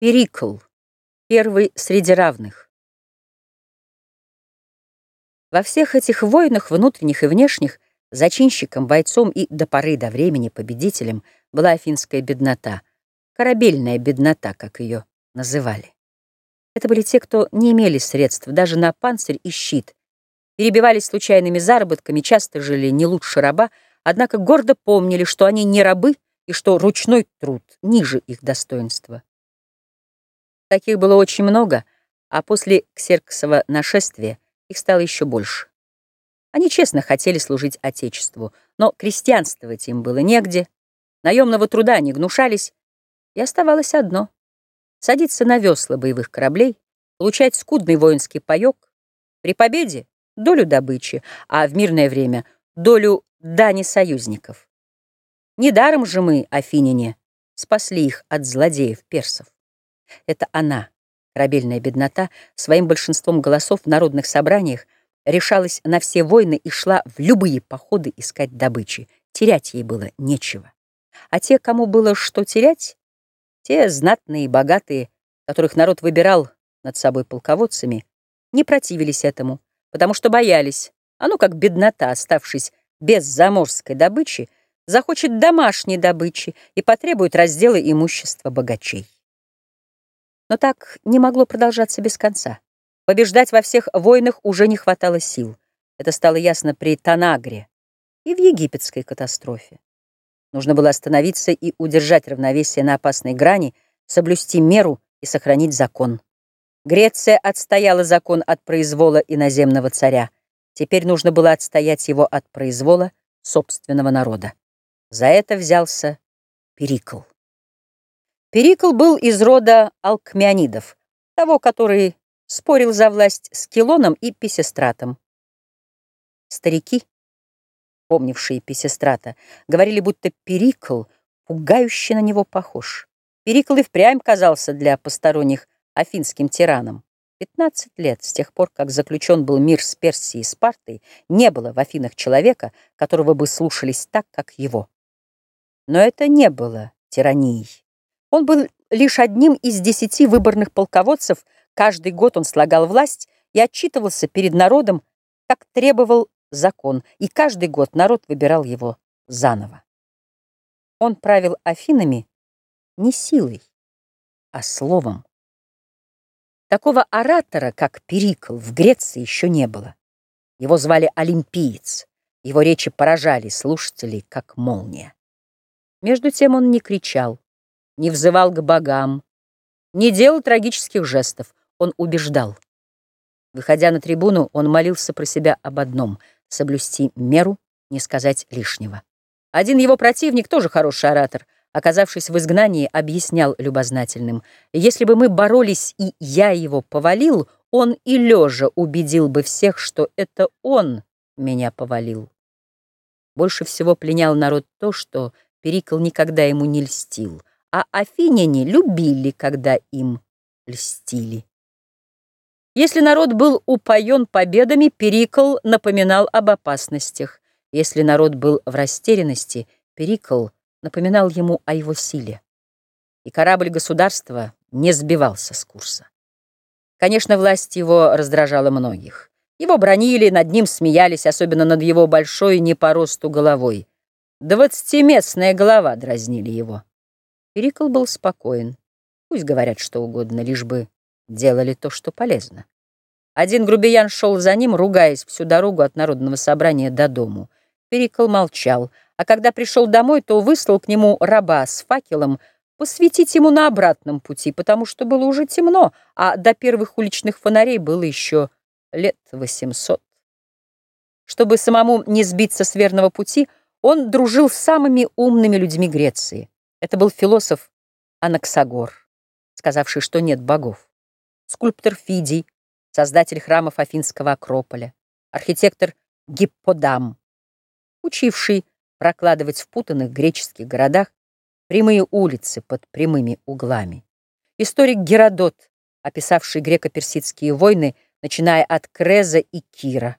Перикл, первый среди равных. Во всех этих войнах, внутренних и внешних, зачинщиком, бойцом и до поры до времени победителем была афинская беднота, корабельная беднота, как ее называли. Это были те, кто не имели средств даже на панцирь и щит, перебивались случайными заработками, часто жили не лучше раба, однако гордо помнили, что они не рабы и что ручной труд ниже их достоинства. Таких было очень много, а после Ксерксова нашествия их стало еще больше. Они честно хотели служить Отечеству, но крестьянствовать им было негде, наемного труда не гнушались, и оставалось одно — садиться на весла боевых кораблей, получать скудный воинский паёк, при победе — долю добычи, а в мирное время — долю дани союзников. Недаром же мы, афиняне, спасли их от злодеев-персов. Это она, корабельная беднота, своим большинством голосов в народных собраниях решалась на все войны и шла в любые походы искать добычи. Терять ей было нечего. А те, кому было что терять, те знатные и богатые, которых народ выбирал над собой полководцами, не противились этому, потому что боялись, а ну как беднота, оставшись без заморской добычи, захочет домашней добычи и потребует раздела имущества богачей. Но так не могло продолжаться без конца. Побеждать во всех войнах уже не хватало сил. Это стало ясно при Танагре и в египетской катастрофе. Нужно было остановиться и удержать равновесие на опасной грани, соблюсти меру и сохранить закон. Греция отстояла закон от произвола иноземного царя. Теперь нужно было отстоять его от произвола собственного народа. За это взялся Перикл. Перикл был из рода алкмеонидов, того, который спорил за власть с Килоном и Писестратом. Старики, помнившие Писестрата, говорили, будто Перикл пугающе на него похож. Перикл и впрямь казался для посторонних афинским тираном. 15 лет с тех пор, как заключен был мир с Персией и Спартой, не было в Афинах человека, которого бы слушались так, как его. Но это не было тиранией. Он был лишь одним из десяти выборных полководцев, каждый год он слагал власть и отчитывался перед народом, как требовал закон, и каждый год народ выбирал его заново. Он правил Афинами не силой, а словом. Такого оратора, как Перикл, в Греции еще не было. Его звали Олимпиец. Его речи поражали слушателей, как молния. Между тем он не кричал, не взывал к богам, не делал трагических жестов, он убеждал. Выходя на трибуну, он молился про себя об одном — соблюсти меру, не сказать лишнего. Один его противник, тоже хороший оратор, оказавшись в изгнании, объяснял любознательным, «Если бы мы боролись, и я его повалил, он и лежа убедил бы всех, что это он меня повалил». Больше всего пленял народ то, что Перикл никогда ему не льстил — а афиняне любили, когда им льстили. Если народ был упоен победами, Перикл напоминал об опасностях. Если народ был в растерянности, Перикл напоминал ему о его силе. И корабль государства не сбивался с курса. Конечно, власть его раздражала многих. Его бронили, над ним смеялись, особенно над его большой не по росту головой. Двадцатиместная голова дразнили его. Перикл был спокоен. Пусть говорят что угодно, лишь бы делали то, что полезно. Один грубиян шел за ним, ругаясь всю дорогу от народного собрания до дому. Перикл молчал, а когда пришел домой, то выслал к нему раба с факелом посветить ему на обратном пути, потому что было уже темно, а до первых уличных фонарей было еще лет восемьсот. Чтобы самому не сбиться с верного пути, он дружил с самыми умными людьми Греции. Это был философ Анаксагор, сказавший, что нет богов, скульптор Фидий, создатель храмов Афинского Акрополя, архитектор Гипподам, учивший прокладывать в путанных греческих городах прямые улицы под прямыми углами, историк Геродот, описавший греко-персидские войны, начиная от Креза и Кира,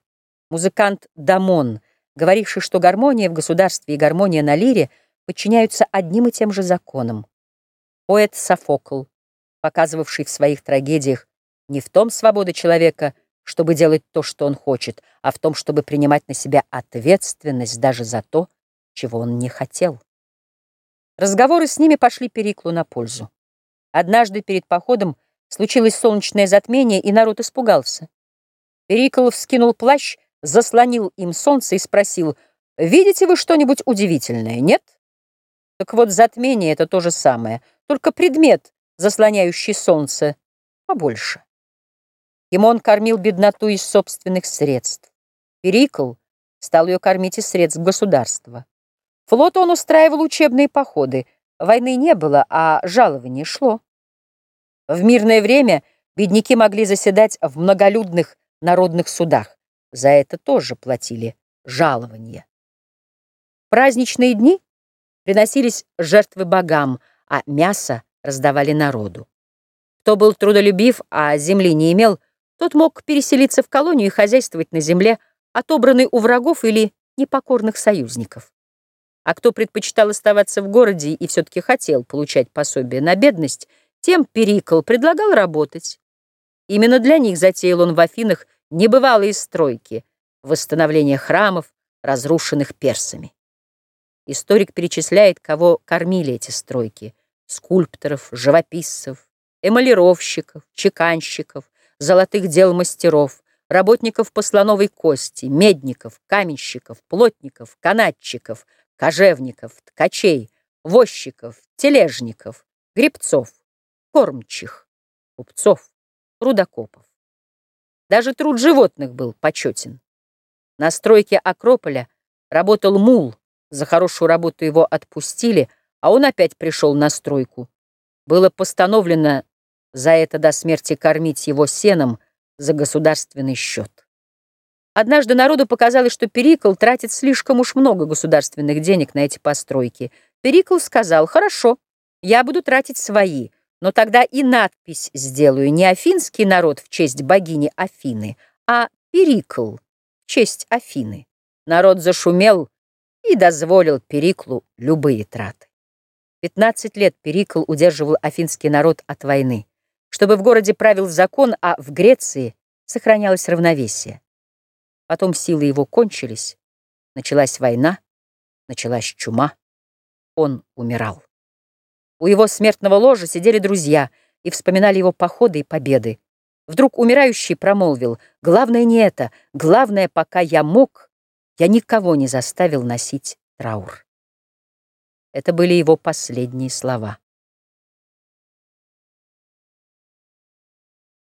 музыкант Дамон, говоривший, что гармония в государстве и гармония на лире — подчиняются одним и тем же законам. Поэт Софокл, показывавший в своих трагедиях не в том свобода человека, чтобы делать то, что он хочет, а в том, чтобы принимать на себя ответственность даже за то, чего он не хотел. Разговоры с ними пошли Периклу на пользу. Однажды перед походом случилось солнечное затмение, и народ испугался. Перикл вскинул плащ, заслонил им солнце и спросил, «Видите вы что-нибудь удивительное, нет?» Так вот, затмение — это то же самое, только предмет, заслоняющий солнце, побольше. Ему он кормил бедноту из собственных средств. Перикл стал ее кормить из средств государства. Флот он устраивал учебные походы. Войны не было, а жалование шло. В мирное время бедняки могли заседать в многолюдных народных судах. За это тоже платили жалование. Праздничные дни приносились жертвы богам, а мясо раздавали народу. Кто был трудолюбив, а земли не имел, тот мог переселиться в колонию и хозяйствовать на земле, отобранной у врагов или непокорных союзников. А кто предпочитал оставаться в городе и все-таки хотел получать пособие на бедность, тем Перикл предлагал работать. Именно для них затеял он в Афинах небывалые стройки, восстановление храмов, разрушенных персами. Историк перечисляет, кого кормили эти стройки – скульпторов, живописцев, эмалировщиков, чеканщиков, золотых дел мастеров, работников по слоновой кости, медников, каменщиков, плотников, канатчиков, кожевников, ткачей, возчиков, тележников, гребцов, кормчих, купцов, рудокопов. Даже труд животных был почетен. На стройке Акрополя работал мул, за хорошую работу его отпустили, а он опять пришел на стройку. Было постановлено за это до смерти кормить его сеном за государственный счет. Однажды народу показалось, что Перикл тратит слишком уж много государственных денег на эти постройки. Перикл сказал, хорошо, я буду тратить свои, но тогда и надпись сделаю не афинский народ в честь богини Афины, а Перикл в честь Афины. Народ зашумел и дозволил Периклу любые траты. 15 лет Перикл удерживал афинский народ от войны, чтобы в городе правил закон, а в Греции сохранялось равновесие. Потом силы его кончились, началась война, началась чума, он умирал. У его смертного ложа сидели друзья и вспоминали его походы и победы. Вдруг умирающий промолвил, «Главное не это, главное, пока я мог, я никого не заставил носить траур». Это были его последние слова.